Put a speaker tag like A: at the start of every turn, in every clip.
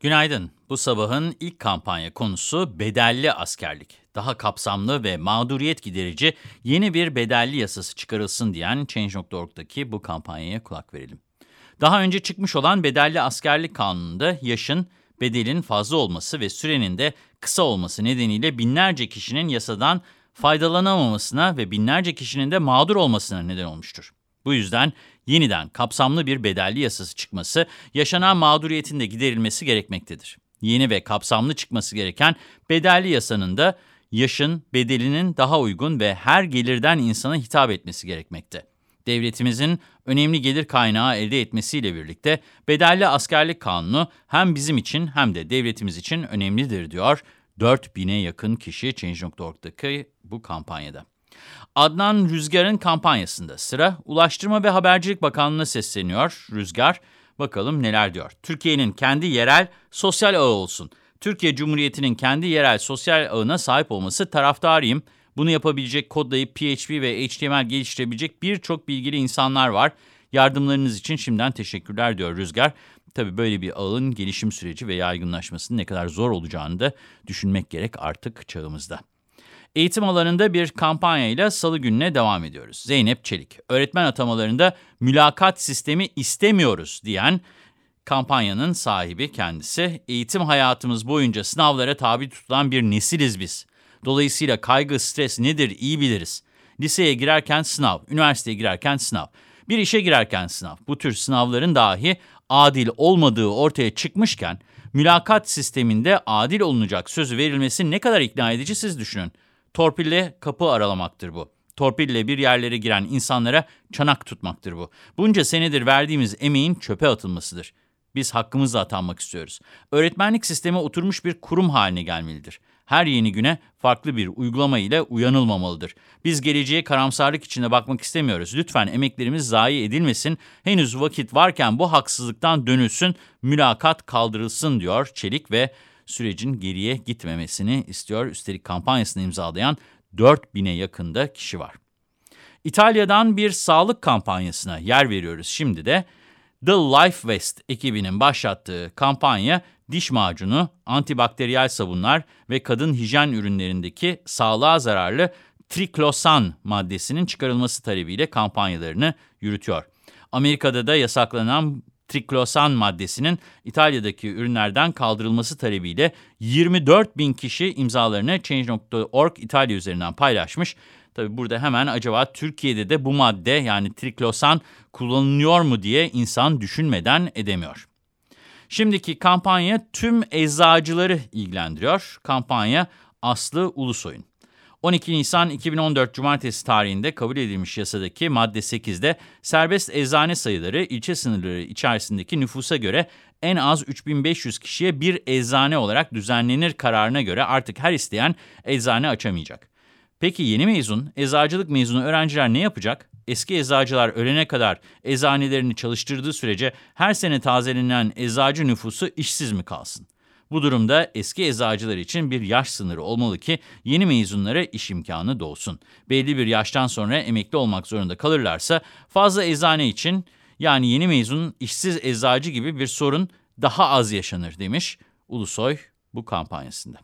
A: Günaydın. Bu sabahın ilk kampanya konusu bedelli askerlik. Daha kapsamlı ve mağduriyet giderici yeni bir bedelli yasası çıkarılsın diyen Change.org'daki bu kampanyaya kulak verelim. Daha önce çıkmış olan bedelli askerlik kanununda yaşın, bedelin fazla olması ve sürenin de kısa olması nedeniyle binlerce kişinin yasadan faydalanamamasına ve binlerce kişinin de mağdur olmasına neden olmuştur. Bu yüzden yeniden kapsamlı bir bedelli yasası çıkması, yaşanan mağduriyetin de giderilmesi gerekmektedir. Yeni ve kapsamlı çıkması gereken bedelli yasanın da yaşın, bedelinin daha uygun ve her gelirden insana hitap etmesi gerekmekte. Devletimizin önemli gelir kaynağı elde etmesiyle birlikte bedelli askerlik kanunu hem bizim için hem de devletimiz için önemlidir diyor 4000'e yakın kişi Change.org'daki bu kampanyada. Adnan Rüzgar'ın kampanyasında sıra Ulaştırma ve Habercilik Bakanlığı'na sesleniyor. Rüzgar, bakalım neler diyor. Türkiye'nin kendi yerel sosyal ağı olsun. Türkiye Cumhuriyeti'nin kendi yerel sosyal ağına sahip olması taraftarıyım. Bunu yapabilecek, kodlayıp PHP ve HTML geliştirebilecek birçok bilgili insanlar var. Yardımlarınız için şimdiden teşekkürler diyor Rüzgar. Tabii böyle bir ağın gelişim süreci ve yaygınlaşmasının ne kadar zor olacağını da düşünmek gerek artık çağımızda. Eğitim alanında bir kampanyayla salı gününe devam ediyoruz. Zeynep Çelik, öğretmen atamalarında mülakat sistemi istemiyoruz diyen kampanyanın sahibi kendisi. Eğitim hayatımız boyunca sınavlara tabi tutulan bir nesiliz biz. Dolayısıyla kaygı, stres nedir iyi biliriz. Liseye girerken sınav, üniversiteye girerken sınav, bir işe girerken sınav. Bu tür sınavların dahi adil olmadığı ortaya çıkmışken mülakat sisteminde adil olunacak sözü verilmesi ne kadar ikna edici siz düşünün. Torpille kapı aralamaktır bu. Torpille bir yerlere giren insanlara çanak tutmaktır bu. Bunca senedir verdiğimiz emeğin çöpe atılmasıdır. Biz hakkımızla atanmak istiyoruz. Öğretmenlik sistemi oturmuş bir kurum haline gelmelidir. Her yeni güne farklı bir uygulama ile uyanılmamalıdır. Biz geleceğe karamsarlık içinde bakmak istemiyoruz. Lütfen emeklerimiz zayi edilmesin. Henüz vakit varken bu haksızlıktan dönülsün, mülakat kaldırılsın diyor Çelik ve sürecin geriye gitmemesini istiyor. Üstelik kampanyasını imzalayan 4000'e yakında kişi var. İtalya'dan bir sağlık kampanyasına yer veriyoruz şimdi de. The Life West ekibinin başlattığı kampanya diş macunu, antibakteriyel sabunlar ve kadın hijyen ürünlerindeki sağlığa zararlı triklosan maddesinin çıkarılması talebiyle kampanyalarını yürütüyor. Amerika'da da yasaklanan triklosan maddesinin İtalya'daki ürünlerden kaldırılması talebiyle 24 bin kişi imzalarını Change.org İtalya üzerinden paylaşmış. Tabi burada hemen acaba Türkiye'de de bu madde yani triklosan kullanılıyor mu diye insan düşünmeden edemiyor. Şimdiki kampanya tüm eczacıları ilgilendiriyor. Kampanya Aslı Ulusoy'un. 12 Nisan 2014 Cumartesi tarihinde kabul edilmiş yasadaki madde 8'de serbest eczane sayıları ilçe sınırları içerisindeki nüfusa göre en az 3500 kişiye bir eczane olarak düzenlenir kararına göre artık her isteyen eczane açamayacak. Peki yeni mezun, eczacılık mezunu öğrenciler ne yapacak? Eski eczacılar ölene kadar eczanelerini çalıştırdığı sürece her sene tazelenen eczacı nüfusu işsiz mi kalsın? Bu durumda eski eczacılar için bir yaş sınırı olmalı ki yeni mezunlara iş imkanı doğsun. Belli bir yaştan sonra emekli olmak zorunda kalırlarsa fazla eczane için yani yeni mezun işsiz eczacı gibi bir sorun daha az yaşanır demiş Ulusoy bu kampanyasında.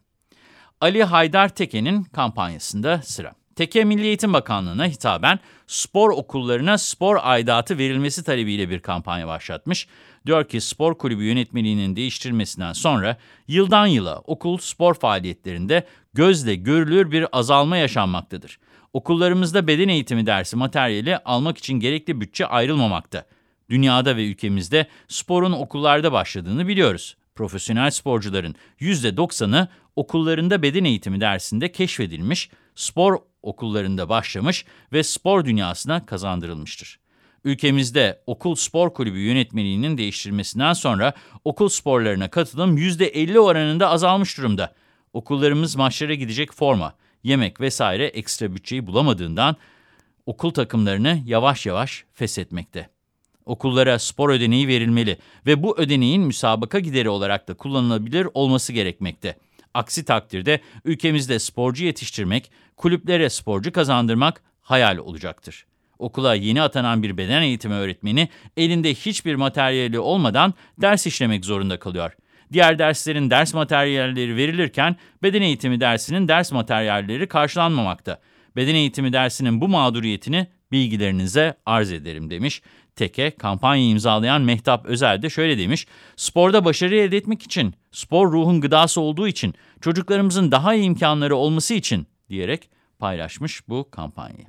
A: Ali Haydar Teke'nin kampanyasında sıra. Teke Milli Eğitim Bakanlığı'na hitaben spor okullarına spor aidatı verilmesi talebiyle bir kampanya başlatmış. Diyor ki spor kulübü yönetmeliğinin değiştirilmesinden sonra yıldan yıla okul spor faaliyetlerinde gözle görülür bir azalma yaşanmaktadır. Okullarımızda beden eğitimi dersi materyali almak için gerekli bütçe ayrılmamakta. Dünyada ve ülkemizde sporun okullarda başladığını biliyoruz. Profesyonel sporcuların %90'ı okullarında beden eğitimi dersinde keşfedilmiş, spor okullarında başlamış ve spor dünyasına kazandırılmıştır. Ülkemizde okul spor kulübü yönetmeliğinin değiştirilmesinden sonra okul sporlarına katılım %50 oranında azalmış durumda. Okullarımız maçlara gidecek forma, yemek vesaire ekstra bütçeyi bulamadığından okul takımlarını yavaş yavaş feshetmekte. Okullara spor ödeneği verilmeli ve bu ödeneğin müsabaka gideri olarak da kullanılabilir olması gerekmekte. Aksi takdirde ülkemizde sporcu yetiştirmek, kulüplere sporcu kazandırmak hayal olacaktır. Okula yeni atanan bir beden eğitimi öğretmeni elinde hiçbir materyali olmadan ders işlemek zorunda kalıyor. Diğer derslerin ders materyalleri verilirken beden eğitimi dersinin ders materyalleri karşılanmamakta. Beden eğitimi dersinin bu mağduriyetini bilgilerinize arz ederim demiş. Teke kampanya imzalayan Mehtap Özel de şöyle demiş. Sporda başarı elde etmek için, spor ruhun gıdası olduğu için, çocuklarımızın daha iyi imkanları olması için diyerek paylaşmış bu kampanyayı.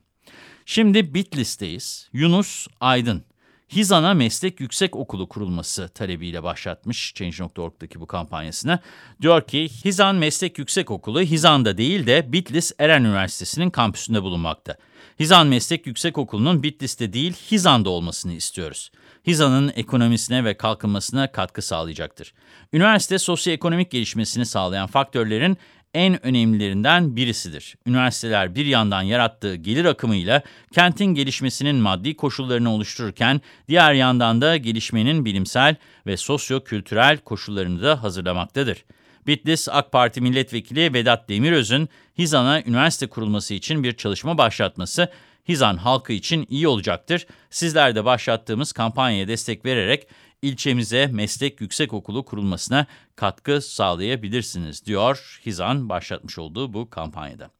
A: Şimdi Bitlis'teyiz. Yunus Aydın. Hizan'a Meslek Yüksek Okulu kurulması talebiyle başlatmış Change.org'daki bu kampanyasını. Diyor ki Hizan Meslek Yüksek Okulu Hizan'da değil de Bitlis Eren Üniversitesi'nin kampüsünde bulunmakta. Hizan Meslek Yüksek Okulu'nun Bitlis'te değil Hizan'da olmasını istiyoruz. Hizan'ın ekonomisine ve kalkınmasına katkı sağlayacaktır. Üniversite sosyoekonomik gelişmesini sağlayan faktörlerin en önemlilerinden birisidir. Üniversiteler bir yandan yarattığı gelir akımıyla kentin gelişmesinin maddi koşullarını oluştururken diğer yandan da gelişmenin bilimsel ve sosyo-kültürel koşullarını da hazırlamaktadır. Bitlis AK Parti Milletvekili Vedat Demiröz'ün Hizan'a üniversite kurulması için bir çalışma başlatması Hizan halkı için iyi olacaktır. Sizler de başlattığımız kampanyaya destek vererek ilçemize meslek yüksekokulu kurulmasına katkı sağlayabilirsiniz, diyor Hizan başlatmış olduğu bu kampanyada.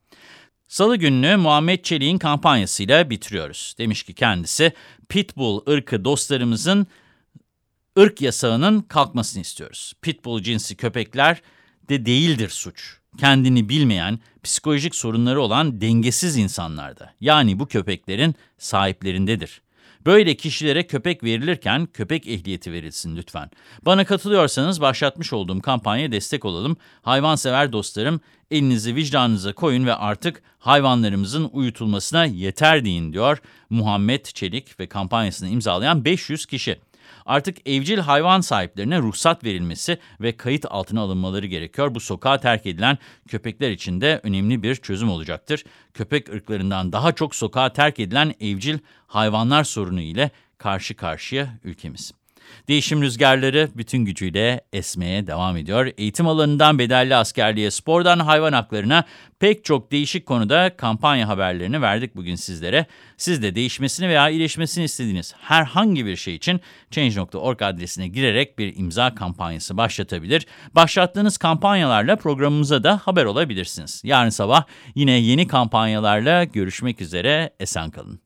A: Salı gününü Muhammed Çelik'in kampanyasıyla bitiriyoruz. Demiş ki kendisi, Pitbull ırkı dostlarımızın ırk yasağının kalkmasını istiyoruz. Pitbull cinsi köpekler de değildir suç. Kendini bilmeyen, psikolojik sorunları olan dengesiz insanlarda. Yani bu köpeklerin sahiplerindedir. Böyle kişilere köpek verilirken köpek ehliyeti verilsin lütfen. Bana katılıyorsanız başlatmış olduğum kampanyaya destek olalım. Hayvansever dostlarım elinizi vicdanınıza koyun ve artık hayvanlarımızın uyutulmasına yeter deyin diyor Muhammed Çelik ve kampanyasını imzalayan 500 kişi. Artık evcil hayvan sahiplerine ruhsat verilmesi ve kayıt altına alınmaları gerekiyor. Bu sokağa terk edilen köpekler için de önemli bir çözüm olacaktır. Köpek ırklarından daha çok sokağa terk edilen evcil hayvanlar sorunu ile karşı karşıya ülkemiz. Değişim rüzgarları bütün gücüyle esmeye devam ediyor. Eğitim alanından bedelli askerliğe, spordan hayvan haklarına pek çok değişik konuda kampanya haberlerini verdik bugün sizlere. Siz de değişmesini veya iyileşmesini istediğiniz herhangi bir şey için Change.org adresine girerek bir imza kampanyası başlatabilir. Başlattığınız kampanyalarla programımıza da haber olabilirsiniz. Yarın sabah yine yeni kampanyalarla görüşmek üzere. Esen kalın.